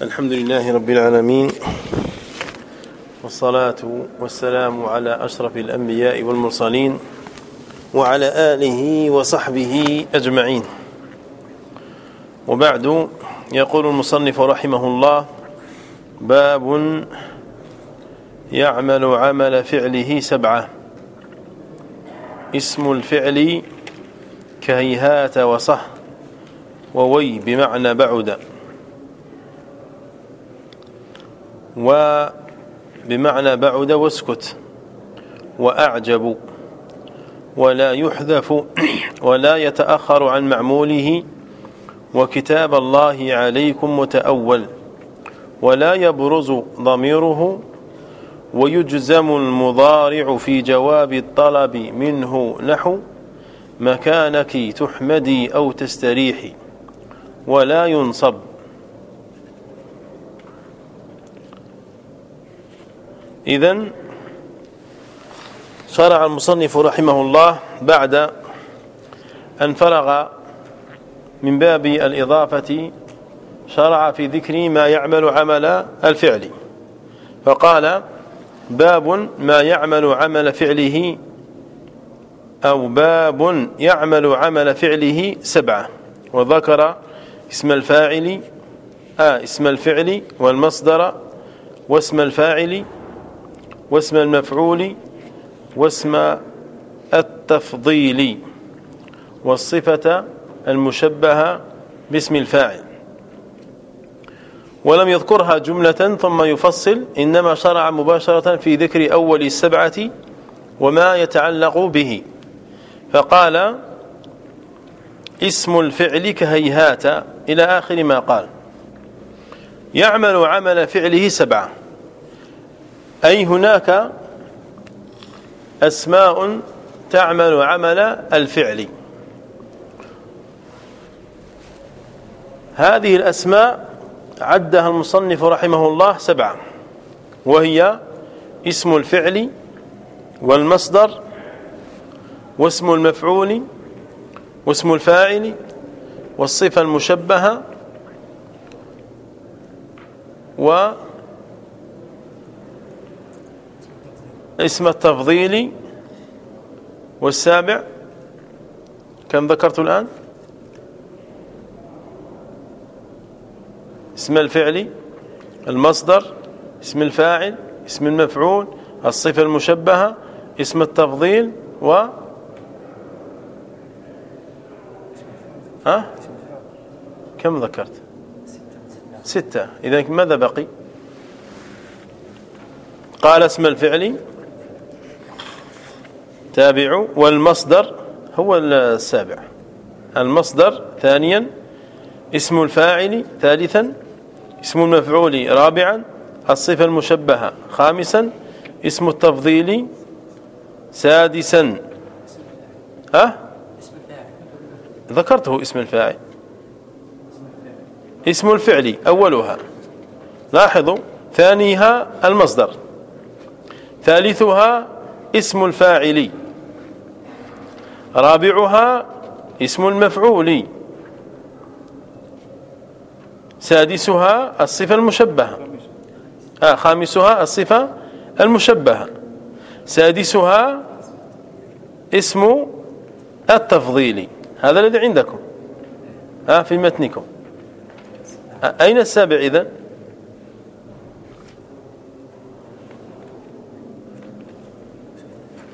الحمد لله رب العالمين والصلاة والسلام على أشرف الأنبياء والمرسلين وعلى آله وصحبه أجمعين. وبعد يقول المصنف رحمه الله باب يعمل عمل فعله سبعة. اسم الفعل كهيهات وصح ووي بمعنى بعد. وبمعنى بعد واسكت. وأعجب. ولا يحذف ولا يتأخر عن معموله. وكتاب الله عليكم متأول. ولا يبرز ضميره. ويجزم المضارع في جواب الطلب منه نحو مكانك تحمدي أو تستريحي. ولا ينصب. إذن شرع المصنف رحمه الله بعد أن فرغ من باب الإضافة شرع في ذكر ما يعمل عمل الفعل. فقال باب ما يعمل عمل فعله أو باب يعمل عمل فعله سبعة. وذكر اسم الفاعل آه اسم الفعل والمصدر واسم الفاعل واسم المفعول واسم التفضيل والصفة المشبهة باسم الفاعل. ولم يذكرها جملة ثم يفصل إنما شرع مباشرة في ذكر أول السبعة وما يتعلق به. فقال اسم الفعل كهيهات إلى آخر ما قال. يعمل عمل فعله سبعة. أي هناك أسماء تعمل عمل الفعل. هذه الأسماء عدها المصنف رحمه الله سبعة وهي اسم الفعل والمصدر واسم المفعول واسم الفاعل والصفة المشبهة و اسم التفضيل والسابع كم ذكرت الآن؟ اسم الفعل المصدر اسم الفاعل اسم المفعول الصفة المشبهة اسم التفضيل و ها؟ كم ذكرت؟ ستة. إذا ماذا بقي؟ قال اسم الفعل تابع والمصدر هو السابع. المصدر ثانيا اسم الفاعل ثالثا اسم المفعول رابعا الصفة المشبهة خامسا اسم التفضيل سادسا. ها؟ ذكرته اسم الفاعل. اسم الفعل أولها. لاحظوا ثانيها المصدر. ثالثها اسم الفاعل. رابعها اسم المفعول. سادسها الصفة المشبهة. آه خامسها الصفة المشبهة. سادسها اسم التفضيل. هذا الذي عندكم. آه في متنكم. آه أين السابع إذن؟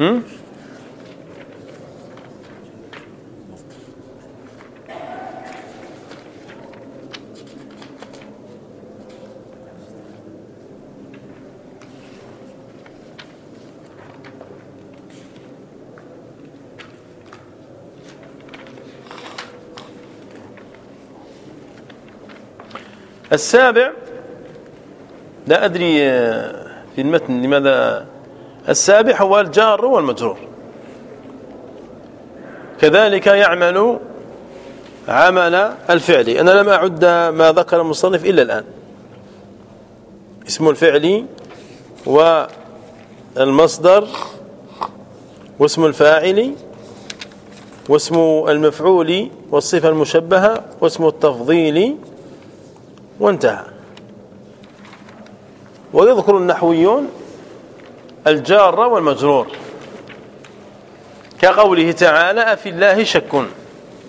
هم؟ السابع لا أدري آه، في المتن لماذا؟ السابع هو الجار والمجرور. كذلك يعمل عمل الفعل. أنا لم أعد ما ذكر المصنف إلا الآن. اسم الفعل والمصدر واسم الفاعل واسم المفعول والصفة المشبهة واسم التفضيل وانتهى. ويذكر النحويون الجار والمجرور. كقوله تعالى أفي الله شك.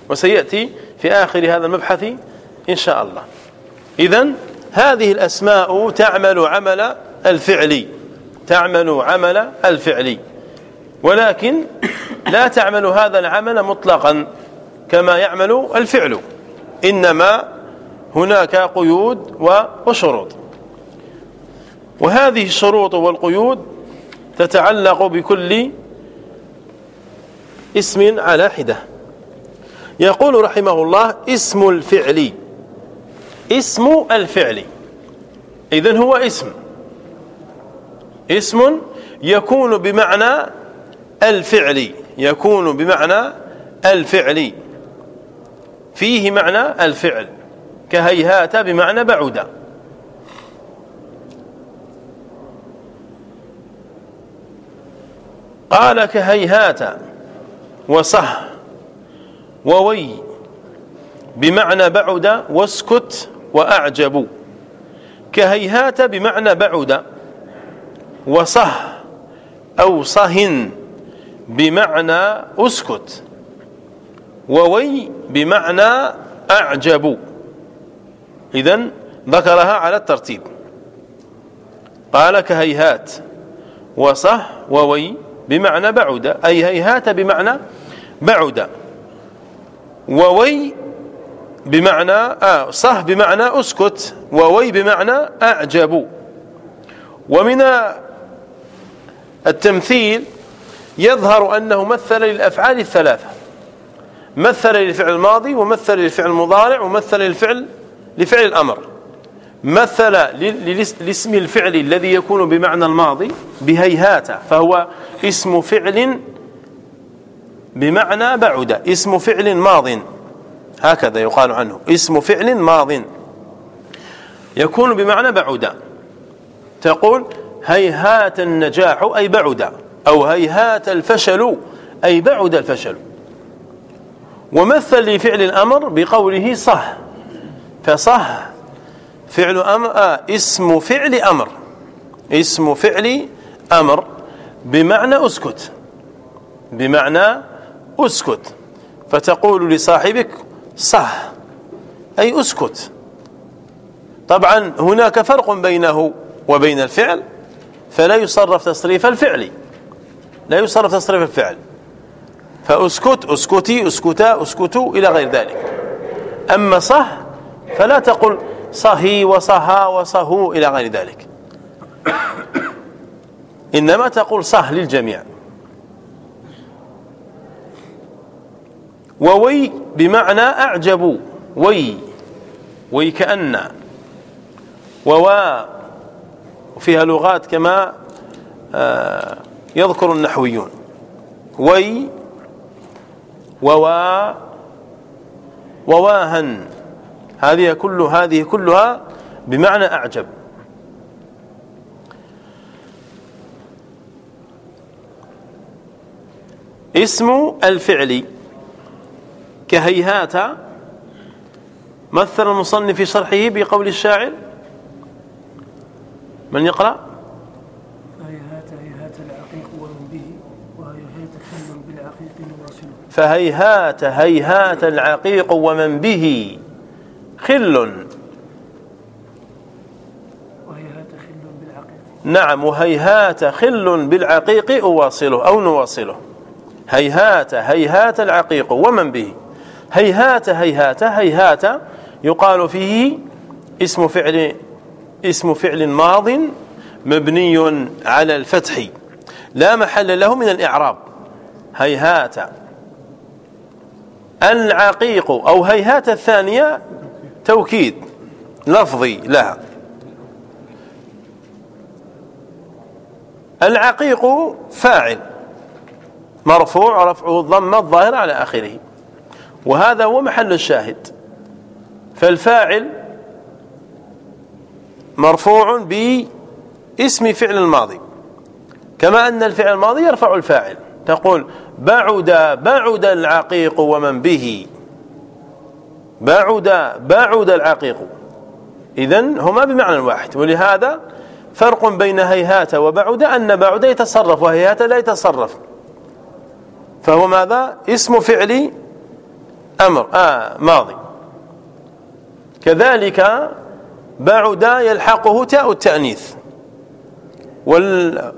وسيأتي في آخر هذا المبحث إن شاء الله. إذا هذه الأسماء تعمل عمل الفعل تعمل عمل الفعل ولكن لا تعمل هذا العمل مطلقا كما يعمل الفعل. إنما هناك قيود وشروط. وهذه الشروط والقيود تتعلق بكل اسم على حدة. يقول رحمه الله اسم الفعل. اسم الفعل. إذن هو اسم. اسم يكون بمعنى الفعل. يكون بمعنى الفعل. فيه معنى الفعل. كهيهات بمعنى بعد قال كهيهات وصح ووي بمعنى بعد واسكت وأعجب. كهيهات بمعنى بعد وصح أو صهن بمعنى اسكت. ووي بمعنى أعجب. إذا ذكرها على الترتيب. قال كهيهات وصح ووي بمعنى بعد أي هيهات بمعنى بعد ووي بمعنى آه صح بمعنى أسكت ووي بمعنى أعجب. ومن التمثيل يظهر أنه مثل للأفعال الثلاثة مثل للفعل الماضي ومثل للفعل المضارع ومثل للفعل لفعل الأمر. مثل لاسم الفعل الذي يكون بمعنى الماضي بهيهات فهو اسم فعل بمعنى بعد اسم فعل ماض. هكذا يقال عنه. اسم فعل ماض. يكون بمعنى بعد. تقول هيهات النجاح أي بعد أو هيهات الفشل أي بعد الفشل. ومثل لفعل الأمر بقوله صح. فصح. فعل أمر آه اسم فعل أمر. اسم فعل أمر. بمعنى أسكت. بمعنى أسكت. فتقول لصاحبك صح. أي أسكت. طبعا هناك فرق بينه وبين الفعل فلا يصرف تصريف الفعل. لا يصرف تصريف الفعل. فأسكت أسكتي أسكتا أسكتوا إلى غير ذلك. أما صح فلا تقل صهي وصها وصهو إلى غير ذلك. إنما تقول صح للجميع. ووي بمعنى أعجب. وي وي كأن. ووا وفيها لغات كما آه، يذكر النحويون. وي ووا وواهن. هذه كل هذه كلها بمعنى أعجب. اسم الفعل كهيهات مثل المصنف في شرحه بقول الشاعر. من يقرأ؟ فهيهات هيهات العقيق ومن به وهيهات خل بالعقيق فهيهات هيهات العقيق ومن به. خل. نعم وهيهات خل بالعقيق أواصله أو نواصله. هيهات هيهات العقيق ومن به؟ هيهات هيهات هيهات يقال فيه اسم فعل اسم فعل ماض مبني على الفتح. لا محل له من الإعراب. هيهات. العقيق أو هيهات الثانية توكيد لفظي لها. العقيق فاعل مرفوع رفعه الضمه الظاهر على آخره. وهذا هو محل الشاهد. فالفاعل مرفوع باسم فعل الماضي. كما أن الفعل الماضي يرفع الفاعل. تقول بعد بعد العقيق ومن به. بعد بعد العقيق. إذن هما بمعنى واحد ولهذا فرق بين هيهات وبعد أن بعد يتصرف وهيهات لا يتصرف. فهو ماذا؟ اسم فعل أمر آه ماضي. كذلك بعد يلحقه تاء التأنيث. وال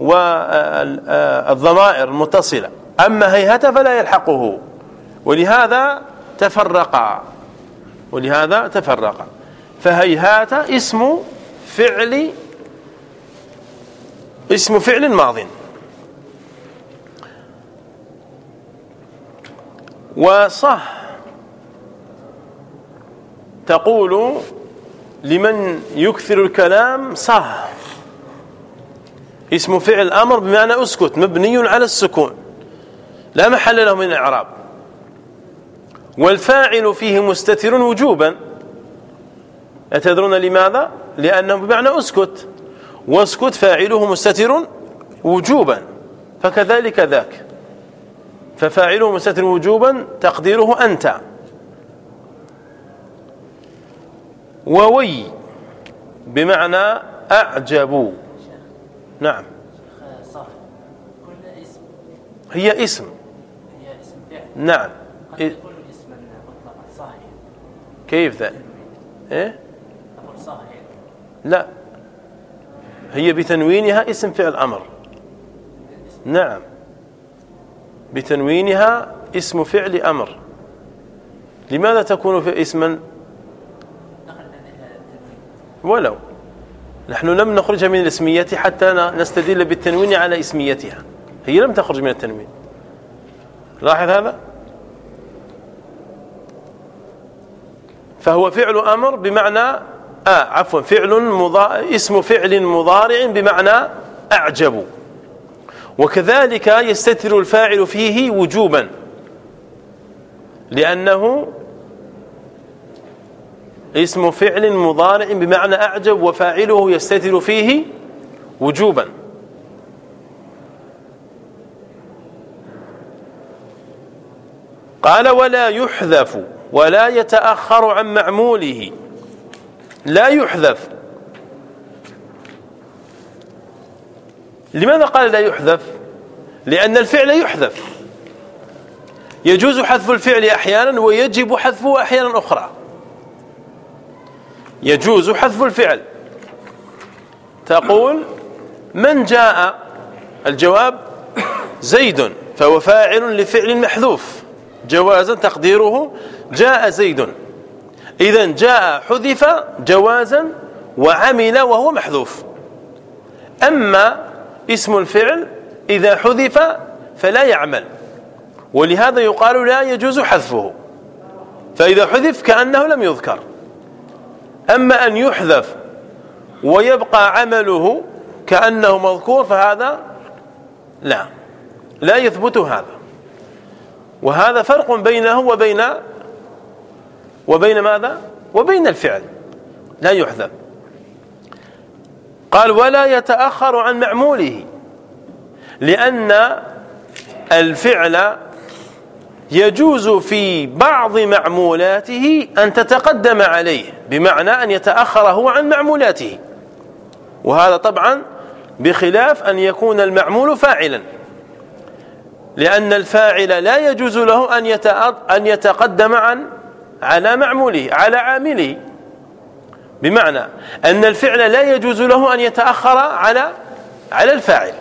والضمائر المتصلة أما هيهات فلا يلحقه. ولهذا تفرقا. ولهذا تفرقا. فهيهات اسم فعل اسم فعل ماض. وصح تقول لمن يكثر الكلام صح. اسم فعل أمر بمعنى أسكت مبني على السكون. لا محل له من الإعراب. والفاعل فيه مستتر وجوبا. أتدرون لماذا؟ لأنه بمعنى أسكت. واسكت فاعله مستتر وجوبا. فكذلك ذاك. ففاعله مستتر وجوبا تقديره أنت. ووي بمعنى أعجب. نعم. هي اسم. هي نعم كيف ذلك إيه؟ لا. هي بتنوينها اسم فعل أمر. نعم. بتنوينها اسم فعل أمر. لماذا تكون في اسما؟ ولو. نحن لم نخرجها من الاسمية حتى نستدل بالتنوين على اسميتها. هي لم تخرج من التنوين. لاحظ هذا؟ فهو فعل أمر بمعنى آه عفوا فعل. اسم فعل مضارع بمعنى أعجب وكذلك يستتر الفاعل فيه وجوبا لأنه اسم فعل مضارع بمعنى أعجب وفاعله يستتر فيه وجوبا قال ولا يحذف ولا يتأخر عن معموله. لا يحذف. لماذا قال لا يحذف؟ لأن الفعل يحذف. يجوز حذف الفعل أحيانا ويجب حذفه أحيانا أخرى. يجوز حذف الفعل. تقول من جاء؟ الجواب زيد فهو فاعل لفعل محذوف. جوازا تقديره جاء زيد. إذا جاء حذف جوازا وعمل وهو محذوف. أما اسم الفعل إذا حذف فلا يعمل ولهذا يقال لا يجوز حذفه فإذا حذف كأنه لم يذكر. أما أن يحذف ويبقى عمله كأنه مذكور فهذا لا لا يثبت هذا. وهذا فرق بينه وبين وبين ماذا؟ وبين الفعل. لا يحذف قال ولا يتأخر عن معموله لأن الفعل يجوز في بعض معمولاته أن تتقدم عليه بمعنى أن يتأخر هو عن معمولاته. وهذا طبعا بخلاف أن يكون المعمول فاعلا. لأن الفاعل لا يجوز له أن يتقدم عن على معموله على عامله. بمعنى أن الفعل لا يجوز له أن يتأخر على على الفاعل.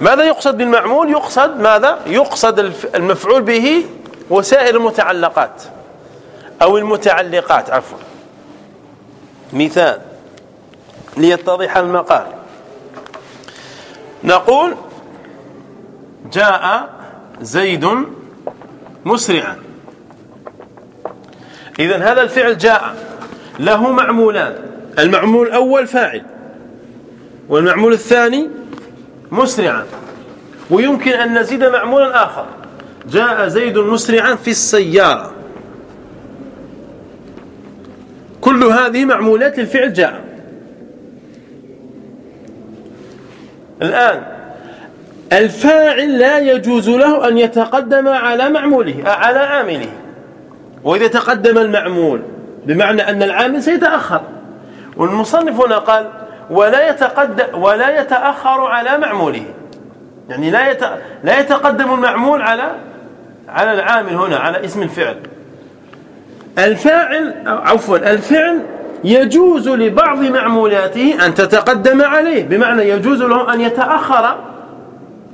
ماذا يقصد بالمعمول؟ يقصد ماذا؟ يقصد المفعول به وسائر المتعلقات أو المتعلقات عفوا. مثال ليتضح المقال. نقول جاء زيد مسرعا. إذا هذا الفعل جاء. له معمولان. المعمول الأول فاعل. والمعمول الثاني مسرعا. ويمكن أن نزيد معمولا آخر. جاء زيد مسرعا في السيارة. كل هذه معمولات للفعل جاء. الآن الفاعل لا يجوز له أن يتقدم على معموله على عامله. وإذا تقدم المعمول بمعنى أن العامل سيتأخر. والمصنف هنا قال ولا يتقدم ولا يتأخر على معموله. يعني لا لا يتقدم المعمول على على العامل هنا على اسم الفعل. الفاعل عفوا الفعل يجوز لبعض معمولاته أن تتقدم عليه بمعنى يجوز له أن يتأخر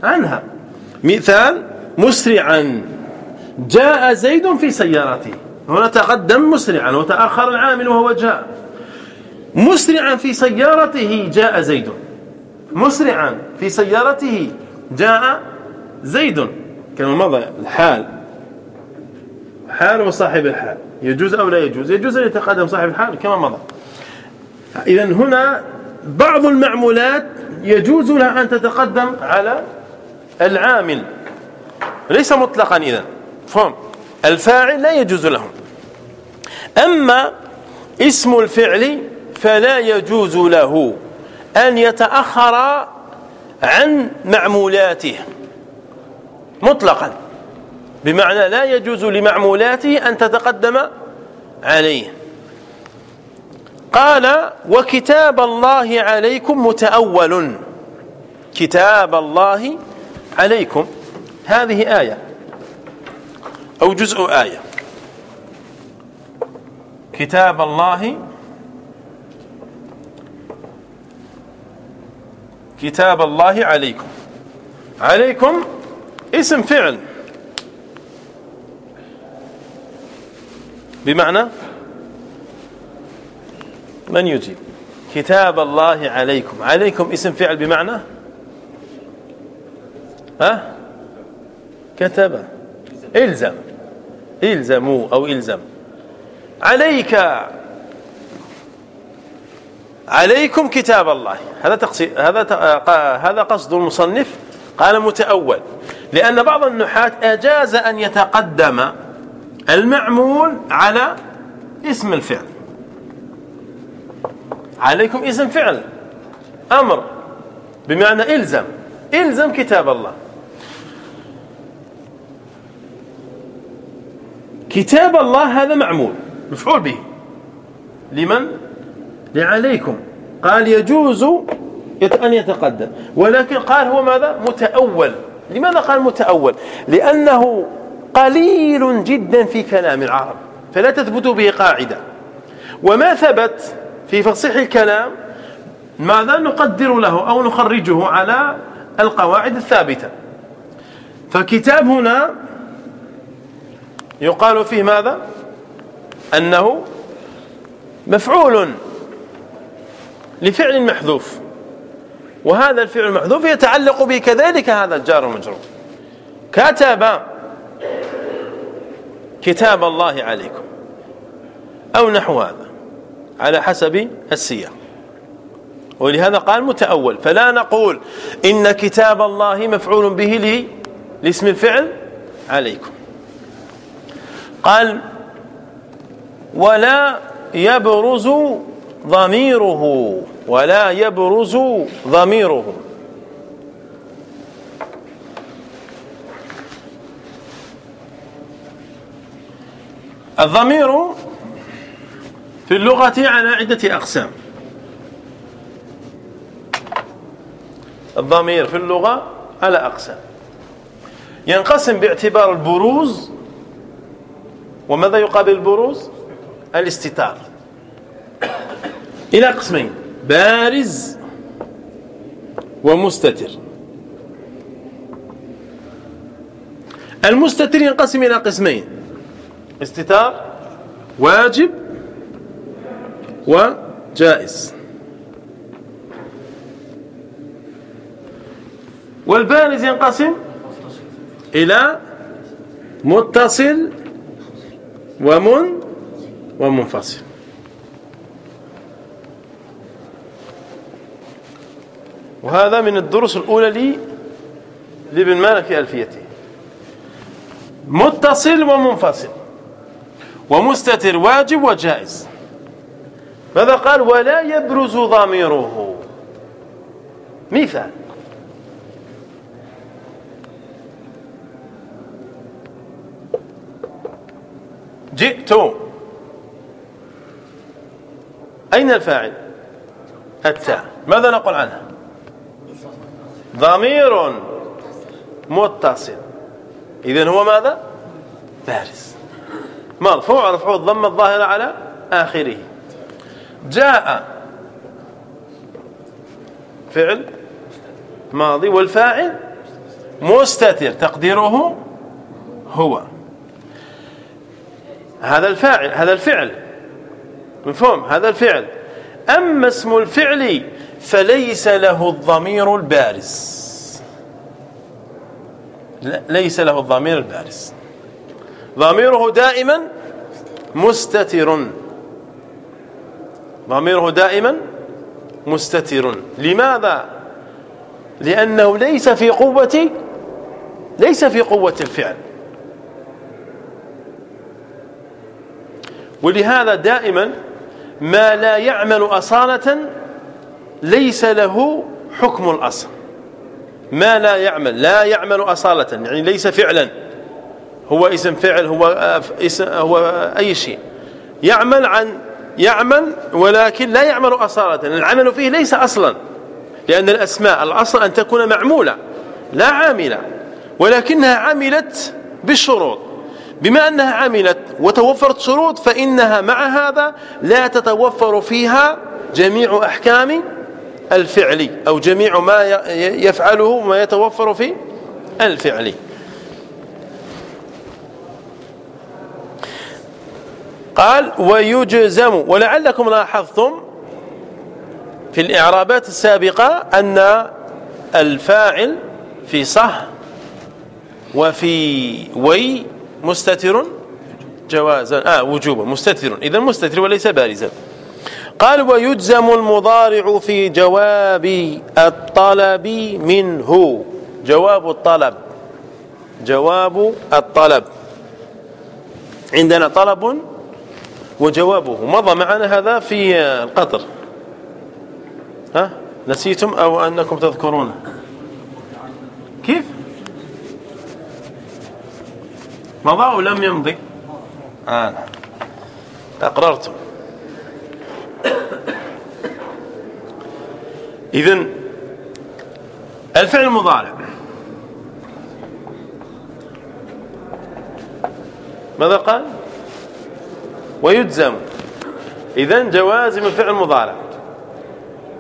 عنها. مثال مسرعا. جاء زيد في سيارته. هنا تقدم مسرعا وتأخر العامل وهو جاء. مسرعا في سيارته جاء زيد. مسرعا في سيارته جاء زيد. كما مضى الحال. حال وصاحب الحال. يجوز أو لا يجوز؟ يجوز أن يتقدم صاحب الحال كما مضى. إذا هنا بعض المعمولات يجوز لها أن تتقدم على العامل. ليس مطلقا إذا فهم. الفاعل لا يجوز له أما اسم الفعل فلا يجوز له أن يتأخر عن معمولاته. مطلقا. بمعنى لا يجوز لمعمولاته أن تتقدم عليه. قال وكتاب الله عليكم متأول. كتاب الله عليكم هذه آية أو جزء آية. كتاب الله. كتاب الله عليكم. عليكم اسم فعل. بمعنى من يجيب؟ كتاب الله عليكم. عليكم اسم فعل بمعنى ها? كتب. إلزم. الزموا أو إلزم. عليك. عليكم كتاب الله. هذا تقصيد هذا هذا قصد المصنف. قال متأول. لأن بعض النحاة أجاز أن يتقدم المعمول على اسم الفعل. عليكم اسم فعل. أمر. بمعنى إلزم. إلزم كتاب الله. كتاب الله هذا معمول. مفعول به. لمن؟ لعليكم. قال يجوز أن يتقدم. ولكن قال هو ماذا؟ متأول. لماذا قال متأول؟ لأنه قليل جدا في كلام العرب فلا تثبت به قاعدة. وما ثبت في فصيح الكلام ماذا نقدر له أو نخرجه على القواعد الثابتة. فكتاب هنا يقال فيه ماذا؟ أنه مفعول لفعل محذوف. وهذا الفعل المحذوف يتعلق به كذلك هذا الجار المجرور. كتب كتاب الله عليكم أو نحو هذا على حسب السياق. ولهذا قال متأول. فلا نقول إن كتاب الله مفعول به لاسم الفعل عليكم. قال ولا يبرز ضميره ولا يبرز ضميره. الضمير في اللغة على عدة أقسام. الضمير في اللغة على أقسام. ينقسم باعتبار البروز وماذا يقابل البروز الاستتار. إلى قسمين بارز ومستتر. المستتر ينقسم إلى قسمين استتار واجب وجائز. والبارز ينقسم إلى متصل ومن ومنفصل. وهذا من الدروس الأولى لي لابن مالك في ألفيته. متصل ومنفصل. ومستتر واجب وجائز. ماذا قال؟ ولا يبرز ضميره. مثال. جئت أين الفاعل؟ التاء ماذا نقول عنها ضمير متصل. إذن هو ماذا؟ بارز مرفوع رفعه الضم الظاهرة على آخره. جاء فعل ماضي والفاعل مستتر تقديره هو. هذا الفاعل هذا الفعل. مفهوم؟ هذا الفعل. أما اسم الفعل فليس له الضمير البارز. ليس له الضمير البارز. ضميره دائما مستتر. ضميره دائما مستتر. لماذا؟ لأنه ليس في قوة ليس في قوة الفعل. ولهذا دائما ما لا يعمل أصالة ليس له حكم الأصل. ما لا يعمل لا يعمل أصالة يعني ليس فعلا. هو اسم فعل هو اسم هو أي شيء. يعمل عن يعمل ولكن لا يعمل أصالة. العمل فيه ليس أصلا لأن الأسماء الأصل أن تكون معمولة لا عاملة ولكنها عملت بالشروط. بما أنها عملت وتوفرت شروط فإنها مع هذا لا تتوفر فيها جميع أحكام الفعل أو جميع ما يفعله ما يتوفر في الفعل. قال ويجزم ولعلكم لاحظتم في الإعرابات السابقة أن الفاعل في صح وفي وي مستتر؟ جوازا آه وجوبا مستتر. إذا مستتر وليس بارزا. قال ويجزم المضارع في جواب الطلب منه. جواب الطلب. جواب الطلب. عندنا طلب وجوابه. مضى معنا هذا في القطر. ها؟ نسيتم أو أنكم تذكرونه؟ كيف؟ مضى أو لم يمضي؟ آه. أقررتم إذن الفعل المضارع ماذا قال؟ ويجزم. إذن جوازم الفعل المضارع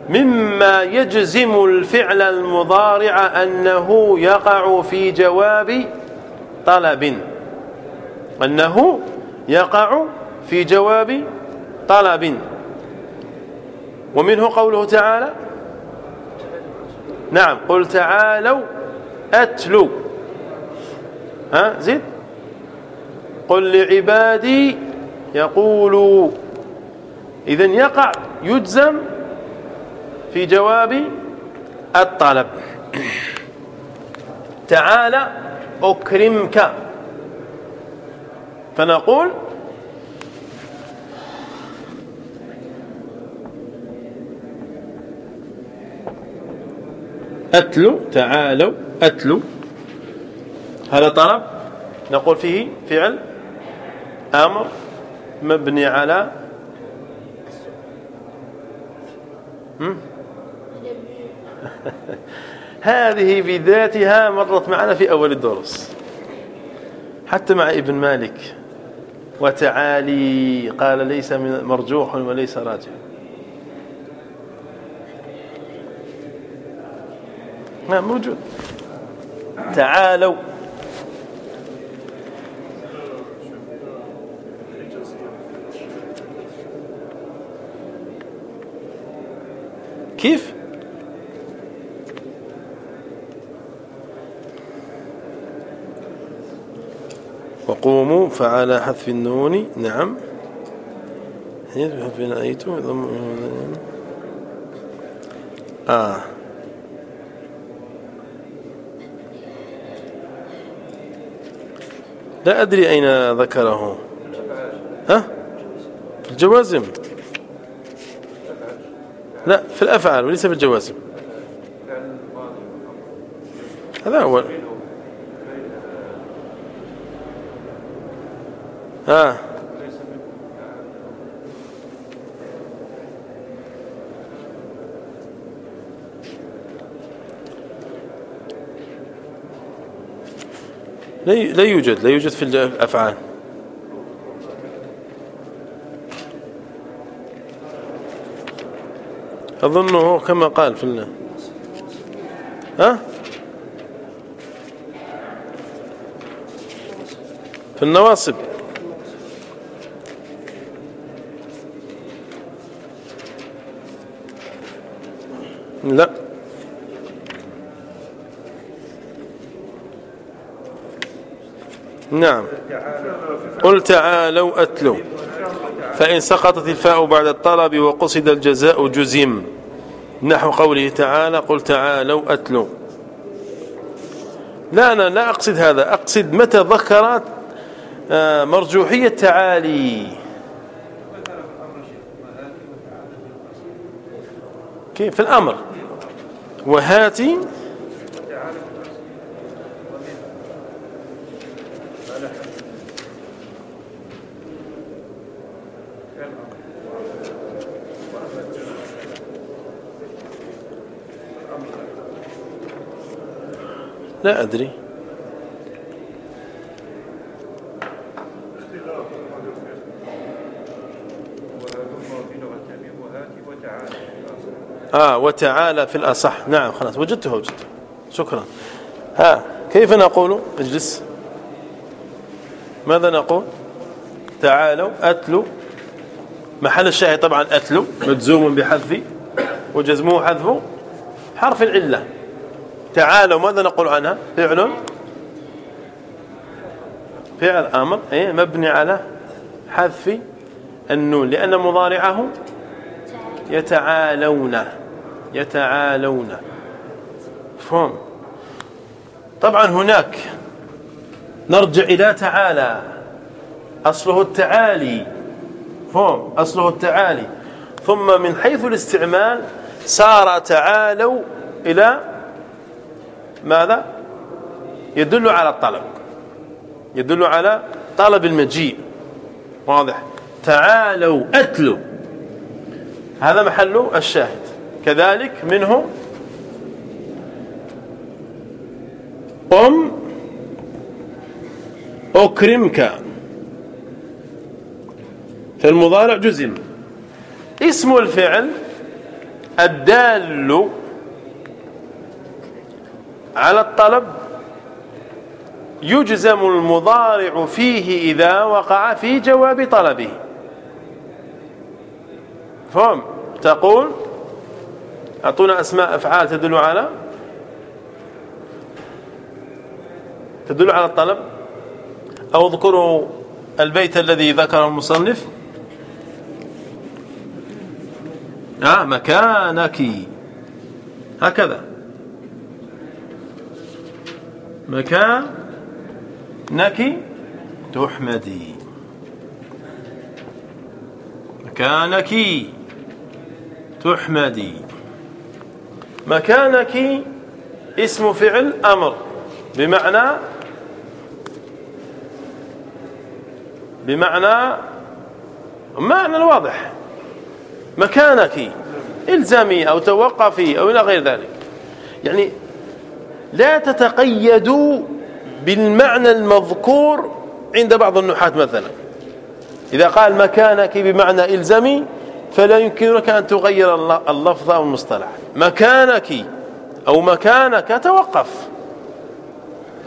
مما يجزم الفعل المضارع أنه يقع في جواب طلب. أنه يقع في جواب طلب. ومنه قوله تعالى نعم قل تعالوا أتلو. ها زيد قل لعبادي يقولوا. إذن يقع يجزم في جواب الطلب. تعالى أكرمك. فنقول أتلو تعالوا أتلو. هذا طلب نقول فيه فعل أمر مبني على هذه بذاتها مرت معنا في أول الدروس حتى مع ابن مالك. وتعالي قال ليس مرجوح وليس راجح. نعم موجود. تعالوا. كيف؟ وقوموا فعلى حذف النون. نعم. حذف نأيته آه. لا أدري أين ذكره. ها؟ في الجوازم. لا في الأفعال وليس في الجوازم. هذا هو ها. لا يوجد لا يوجد في الأفعال. أظنه كما قال في الله ها؟ في النواصب. لا. نعم. قل تعالوا أتلوا فإن سقطت الفاء بعد الطلب وقصد الجزاء جزم. نحو قوله تعالى قل تعالوا أتلوا لا أنا لا أقصد هذا. أقصد متى ذكرت آه، مرجوحية تعالي. كيف؟ في الأمر. وهاتي لا أدري. آه وتعالى في الأصح. نعم خلاص. وجدته وجدته. شكرا. ها كيف نقول؟ اجلس. ماذا نقول؟ تعالوا أتلوا محل الشاهد طبعا أتلوا مجزوم بحذف. وجزمه حذف حرف العلة. تعالوا ماذا نقول عنها؟ فعل. فعل أمر. إيه مبني على حذف النون. لأن مضارعه يتعالون. يتعالون. فهم. طبعا هناك نرجع إلى تعالى. أصله التعالي. فهم. أصله التعالي. ثم من حيث الاستعمال سار تعالوا إلى ماذا؟ يدل على الطلب. يدل على طلب المجيء. واضح. تعالوا أتلوا هذا محل الشاهد. كذلك منه قم أكرمك. في المضارع جزم. اسم الفعل الدال على الطلب. يجزم المضارع فيه إذا وقع في جواب طلبه. فهم؟ تقول أعطونا أسماء أفعال تدل على؟ تدل على الطلب؟ أو اذكروا البيت الذي ذكره المصنف؟ آه مكانك. هكذا. مكانك تحمدي. مكانك تحمدي. مكانك اسم فعل أمر. بمعنى بمعنى معنى الواضح مكانك إلزامي أو توقفي أو إلى غير ذلك. يعني لا تتقيدوا بالمعنى المذكور عند بعض النحاة مثلا. إذا قال مكانك بمعنى إلزمي فلا يمكنك أن تغير اللفظ أو المصطلح. مكانك أو مكانك توقف.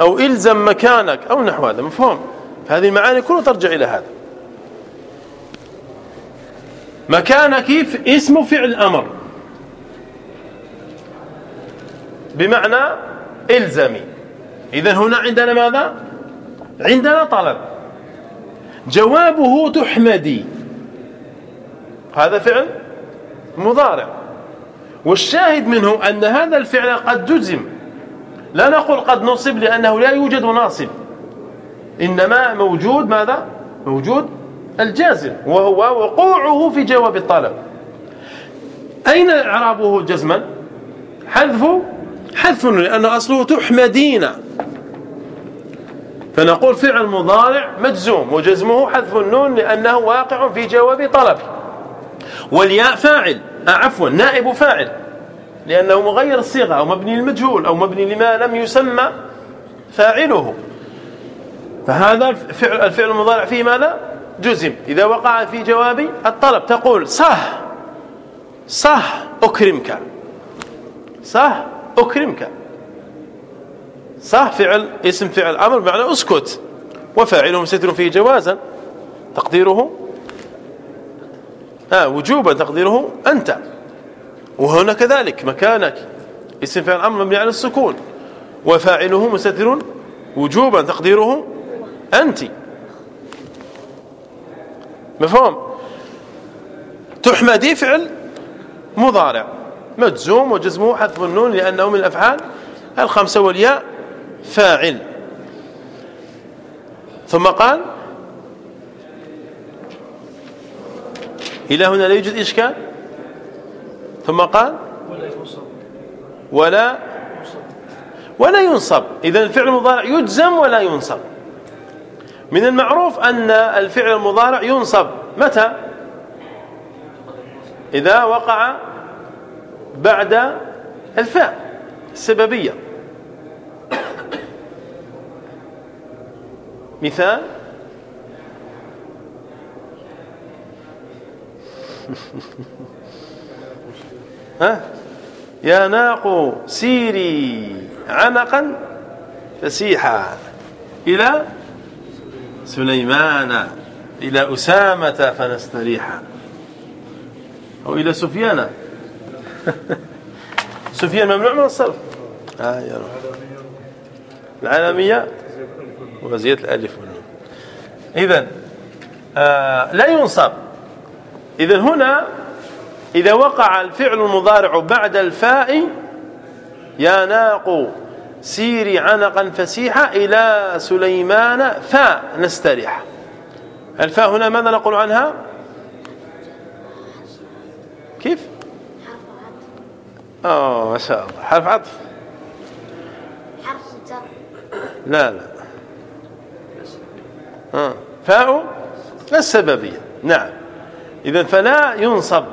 أو إلزم مكانك أو نحو هذا مفهوم؟ هذه المعاني كلها ترجع إلى هذا. مكانك اسم فعل أمر. بمعنى إلزمي إذا هنا عندنا ماذا؟ عندنا طلب. جوابه تحمدي. هذا فعل مضارع. والشاهد منه أن هذا الفعل قد جزم. لا نقول قد نصب لأنه لا يوجد ناصب. إنما موجود ماذا؟ موجود الجازم وهو وقوعه في جواب الطلب أين إعرابه جزما؟ حذف حذف لأن أصله تحمدين فنقول فعل مضارع مجزوم وجزمه حذف النون لأنه واقع في جواب طلب. والياء فاعل. آه، عفوا نائب فاعل. لأنه مغير الصيغة أو مبني المجهول أو مبني لما لم يسمى فاعله. فهذا فعل الفعل المضارع فيه ماذا؟ جزم. إذا وقع في جواب الطلب تقول صح. صح أكرمك. صح أكرمك. صح فعل اسم فعل أمر بمعنى أسكت. وفاعله مستتر فيه جوازا. تقديره آه وجوبا تقديره أنت. وهنا كذلك مكانك. اسم فعل أمر مبني على السكون. وفاعله مستتر. وجوبا تقديره أنت. مفهوم؟ تحمدي فعل مضارع. مجزوم وجزمه حذف النون لأنه من الأفعال الخمسة والياء فاعل. ثم قال إلى هنا لا يوجد إشكال ثم قال ولا ولا ينصب. إذا الفعل المضارع يجزم ولا ينصب. من المعروف أن الفعل المضارع ينصب. متى؟ إذا وقع بعد الفاء السببية. مثال ها؟ يا ناق سيري عنقا فسيحا. إلى سليمان إلى أسامة فنستريحا أو إلى سفيان. سفيان ممنوع من الصرف. آه العالمية وزيادة الألف والنون. إذن آه لا ينصب. إذا هنا إذا وقع الفعل المضارع بعد الفاء يا ناق سيري عنقا فسيحا إلى سليمان فاء نستريح. الفاء هنا ماذا نقول عنها؟ كيف؟ آه ما شاء الله. حرف عطف. حرف لا لا. آه. فاء لا السببية. نعم. إذا فلا ينصب.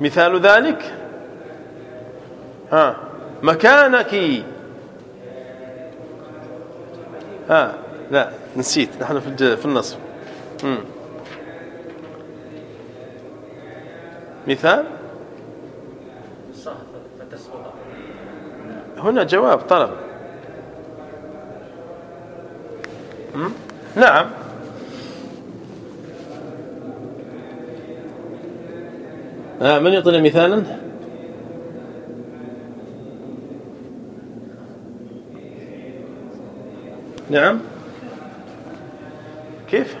مثال ذلك ها مكانك. ها لا نسيت. نحن في في النصب. مثال؟ هنا جواب طلب. نعم. آه من يعطينا مثالا؟ نعم. كيف؟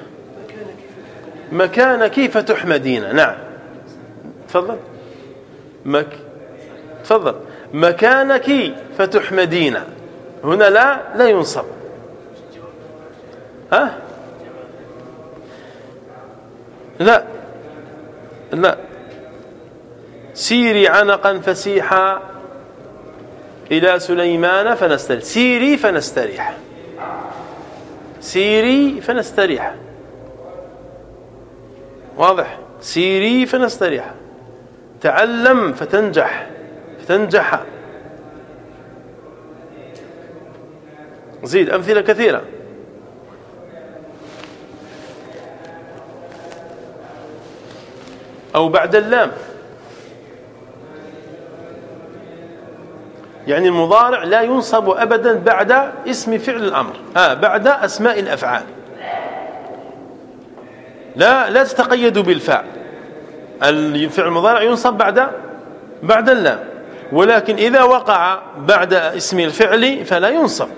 مكان كيف تحمدين نعم. تفضل. مك تفضل. مكانك فتحمدين هنا لا لا ينصب. ها؟ لا. لا. سيري عنقا فسيحا إلى سليمان فنستريح. سيري فنستريح. سيري فنستريح. واضح؟ سيري فنستريح. تعلم فتنجح. فتنجح. زيد أمثلة كثيرة. أو بعد اللام. يعني المضارع لا ينصب أبدا بعد اسم فعل الأمر. آه بعد أسماء الأفعال. لا لا تتقيدوا بالفاء. الفعل المضارع ينصب بعد بعد اللام. ولكن إذا وقع بعد اسم الفعل فلا ينصب.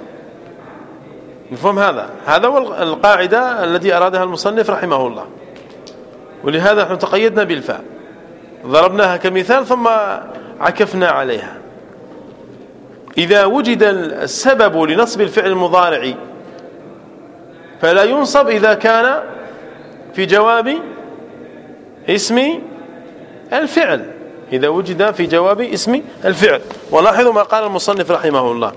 نفهم هذا؟ هذا هو القاعدة التي أرادها المصنف رحمه الله. ولهذا نحن تقيدنا بالفاء. ضربناها كمثال ثم عكفنا عليها. إذا وجد السبب لنصب الفعل المضارع فلا ينصب إذا كان في جواب اسم الفعل. إذا وجد في جواب اسم الفعل. ولاحظوا ما قال المصنف رحمه الله.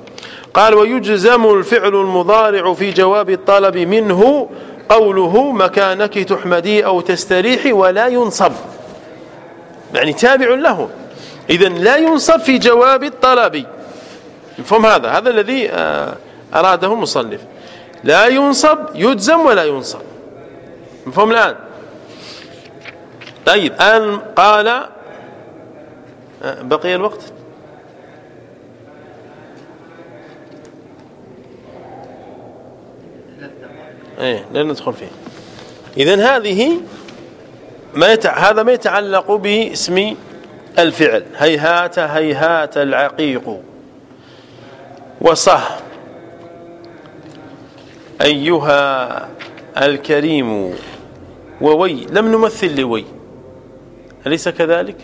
قال ويجزم الفعل المضارع في جواب الطلب منه قوله مكانك تحمدي أو تستريحي ولا ينصب. يعني تابع له. إذا لا ينصب في جواب الطلب. مفهوم هذا؟ هذا الذي آه، أراده المصنف. لا ينصب يجزم ولا ينصب. مفهوم الآن؟ طيب الآن قال آه، بقي الوقت. إيه لن ندخل فيه. اذا هذه ما يتع... هذا ما يتعلق باسم الفعل. هيهات هيهات العقيق. وصه أيها الكريم ووي لم نمثل لوي. أليس كذلك؟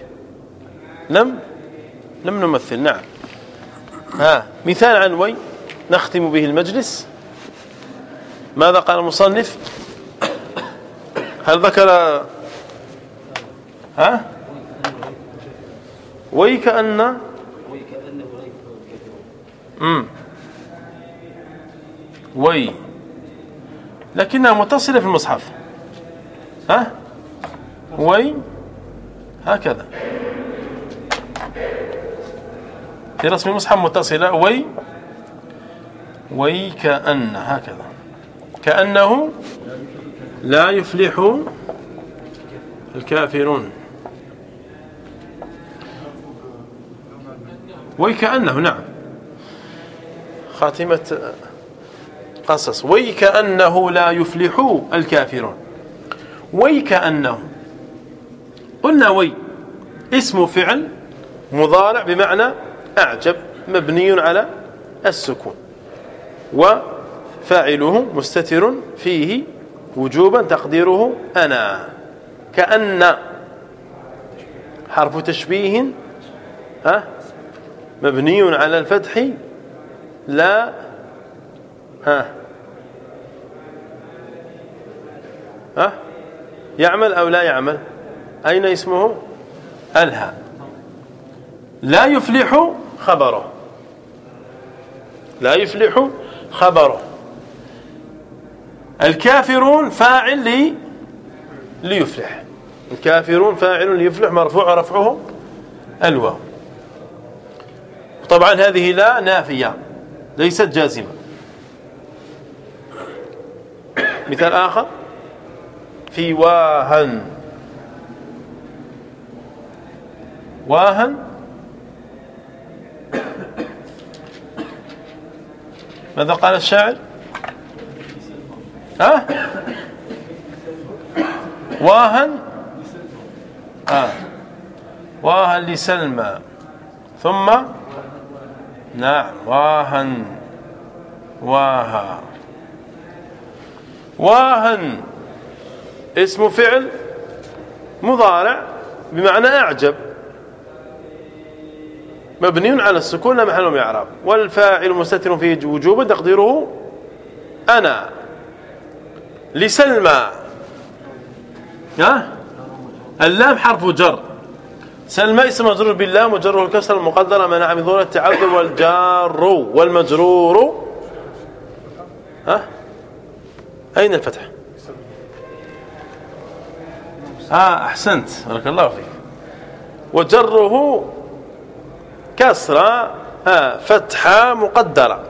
لم لم نمثل نعم. ها مثال عن وي نختم به المجلس. ماذا قال المصنف؟ هل ذكر ها؟ ويكأن امم وي. لكنها متصلة في المصحف. ها؟ وي. هكذا. في رسم المصحف متصلة. وي. وي كأن. هكذا. كأنه لا يفلح الكافرون. ويكأنه نعم. خاتمة قصص. ويكأنه لا يفلح الكافرون. ويكأنه قلنا وي. اسم فعل مضارع بمعنى أعجب مبني على السكون. وفاعله مستتر فيه وجوبا تقديره أنا. كأن حرف تشبيه مبني على الفتح لا. ها. ها. يعمل أو لا يعمل. أين اسمه؟ ألها. لا يفلح خبره. لا يفلح خبره. الكافرون فاعل لي ليفلح. الكافرون فاعل ليفلح مرفوع رفعه الواو. طبعا هذه لا نافية. ليست جازمة. مثال آخر. في واهن. واهن. ماذا قال الشاعر؟ ها؟ واهن. آه. واهن لسلمى. ثم نعم واهن واها. واهن. اسم فعل مضارع بمعنى أعجب. مبني على السكون لا محل من الاعراب والفاعل مستتر فيه وجوبا تقديره أنا. لسلمى. ها؟ اللام حرف جر. سلمى اسم مجرور باللام وجره الكسر المقدره منع من ظهور التعذر والجار والمجرور. ها؟ أين الفتح؟ ها أحسنت. بارك الله فيك. وجره كسرة ها فتحة مقدرة.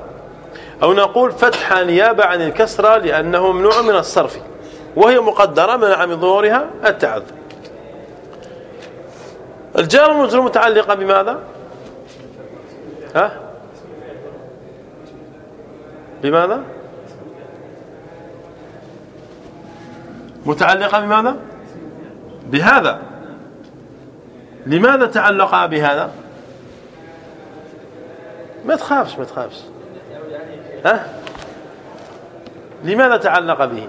أو نقول فتحة نيابة عن الكسرة لأنه ممنوع من الصرف وهي مقدرة منع من ظهورها التعذر الجار والمجرور متعلقة بماذا؟ ها؟ بماذا؟ متعلقة بماذا؟ بهذا. لماذا تعلق بهذا؟ ما تخافش ما تخافش. ها؟ لماذا تعلق به؟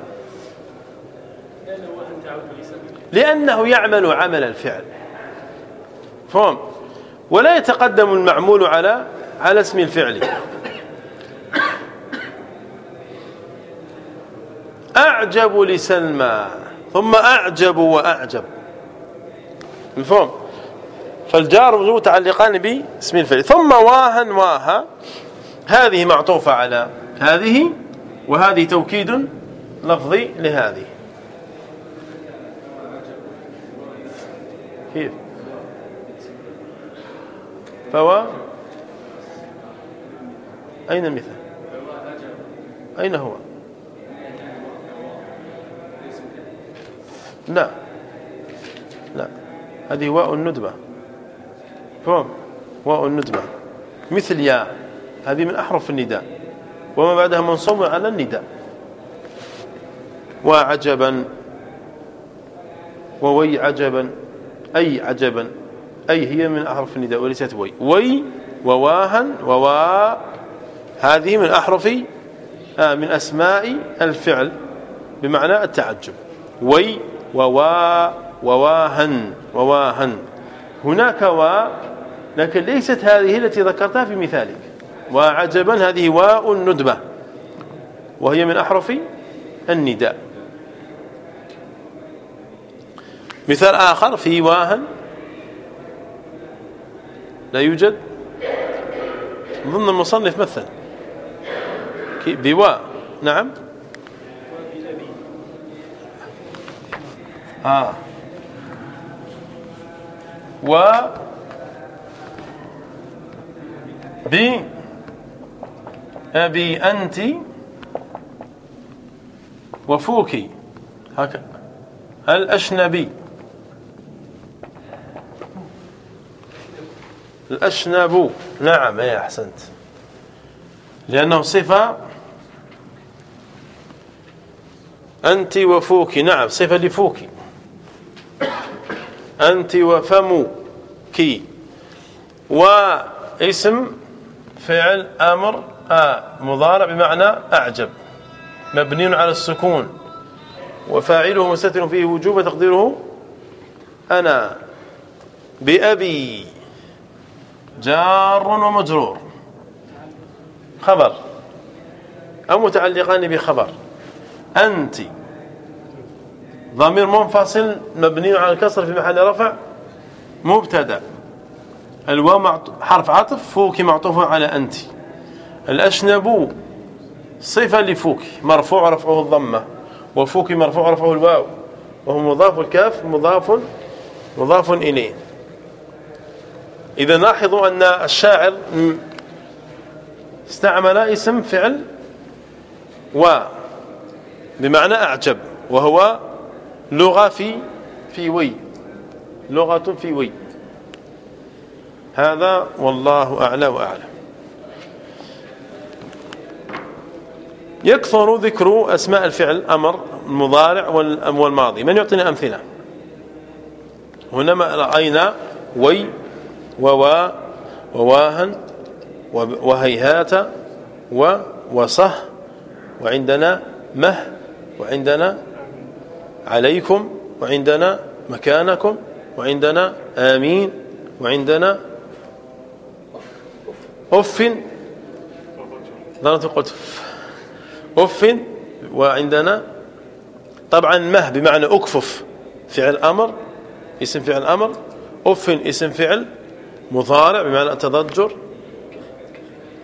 لأنه يعمل عمل الفعل. فهم. ولا يتقدم المعمول على على اسم الفعل. أعجب لسلمى ثم أعجب وأعجب. مفهوم؟ فالجار والمجرور متعلقان باسم الفعل. ثم واها واها هذه معطوفة على هذه وهذه توكيد لفظي لهذه. كيف؟ فوا أين المثال؟ أين هو؟ لا. لا. هذه واء الندبة. فهم؟ واء الندبة. مثل يا. هذه من أحرف النداء. وما بعدها منصوب على النداء. وعجبا ووي عجبا. أي عجبا. أي هي من أحرف النداء وليست وي. وي وواها ووا. هذه من أحرف آه من أسماء الفعل بمعنى التعجب. وي ووا وواهن وواهن. هناك وا لكن ليست هذه التي ذكرتها في مثالك. وعجبا هذه وا الندبة. وهي من أحرف النداء. مثال آخر في واهن. لا يوجد؟ ضمن المصنف مثل. بواء. نعم. آه. و بي أبي أنت وفوكي هكذا. الأشنبي. الأشنب نعم يا أحسنت. لأنه صفة أنت وفوك. نعم صفة لفوك. أنت وفمك. واسم فعل أمر آه مضارع بمعنى أعجب. مبني على السكون. وفاعله مستتر فيه وجوب تقديره أنا بأبي. جار ومجرور. خبر. أو متعلقان بخبر. أنت. ضمير منفصل مبني على الكسر في محل رفع. مبتدأ. الواو حرف عطف فوك معطوف على أنت. الأشنب صفة لفوك مرفوع رفعه الضمة. وفوك مرفوع رفعه الواو. وهو مضاف الكاف مضاف مضاف إليه. إذا لاحظوا أن الشاعر استعمل اسم فعل و بمعنى أعجب وهو لغة في في وي. لغة في وي. هذا والله أعلى وأعلم. يكثر ذكر أسماء الفعل أمر المضارع والماضي. من يعطينا أمثلة؟ هنا رأينا وي ووا وواهن وهيهات وصه وعندنا مه وعندنا عليكم وعندنا مكانكم وعندنا آمين وعندنا أف ظننت قلت أف. وعندنا طبعا مه بمعنى أكفف فعل أمر اسم فعل أمر أف اسم فعل مضارع بمعنى تضجر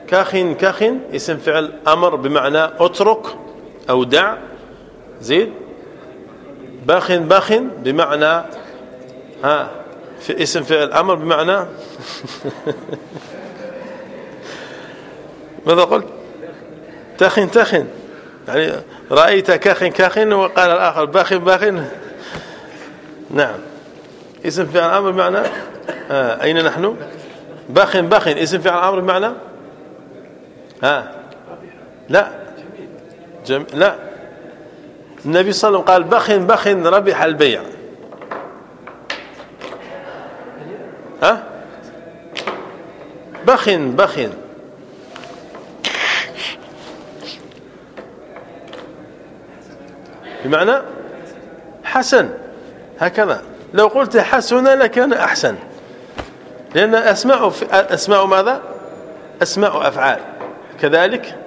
كاخ كاخ اسم فعل أمر بمعنى اترك أو دع. زيد. باخ باخ بمعنى ها في اسم فعل أمر بمعنى. ماذا قلت؟ تخن تخن يعني رأيت كاخ كاخ وقال الآخر باخ باخ نعم. اسم فعل أمر بمعنى؟ آه أين نحن؟ باخ باخ اسم فعل أمر بمعنى؟ ها؟ لا. جم... لا. النبي صلى الله عليه وسلم قال بخ بخ ربح البيع. ها؟ بخ بخ بمعنى؟ حسن. هكذا. لو قلت حسن لكان أحسن. لأن أسماء أسماء ماذا؟ أسماء أفعال. كذلك؟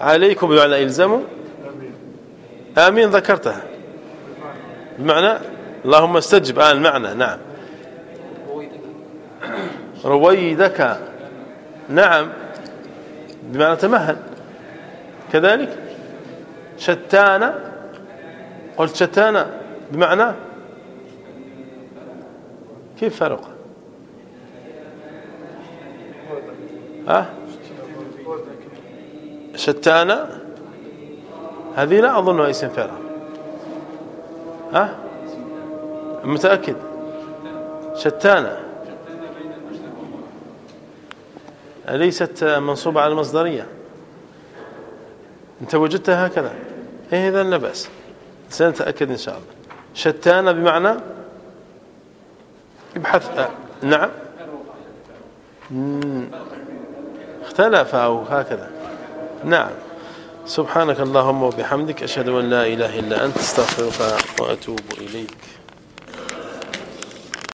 عليكم بمعنى إلزموا. آمين ذكرتها. بمعنى اللهم استجب آن المعنى. نعم. رويدك. نعم. بمعنى تمهل. كذلك؟ شتان. قلت شتان بمعنى كيف فرق؟ ها؟ شتان؟ هذه لا أظنها اسم فعل ها؟ متأكد؟ شتان. أليست منصوبة على المصدرية. أنت وجدتها هكذا. إيه إذا لا بأس. سنتأكد إن شاء الله. شتان بمعنى؟ ابحث أه. نعم. اختلف أو هكذا. نعم. سبحانك اللهم وبحمدك أشهد أن لا إله إلا أنت أستغفرك وأتوب إليك.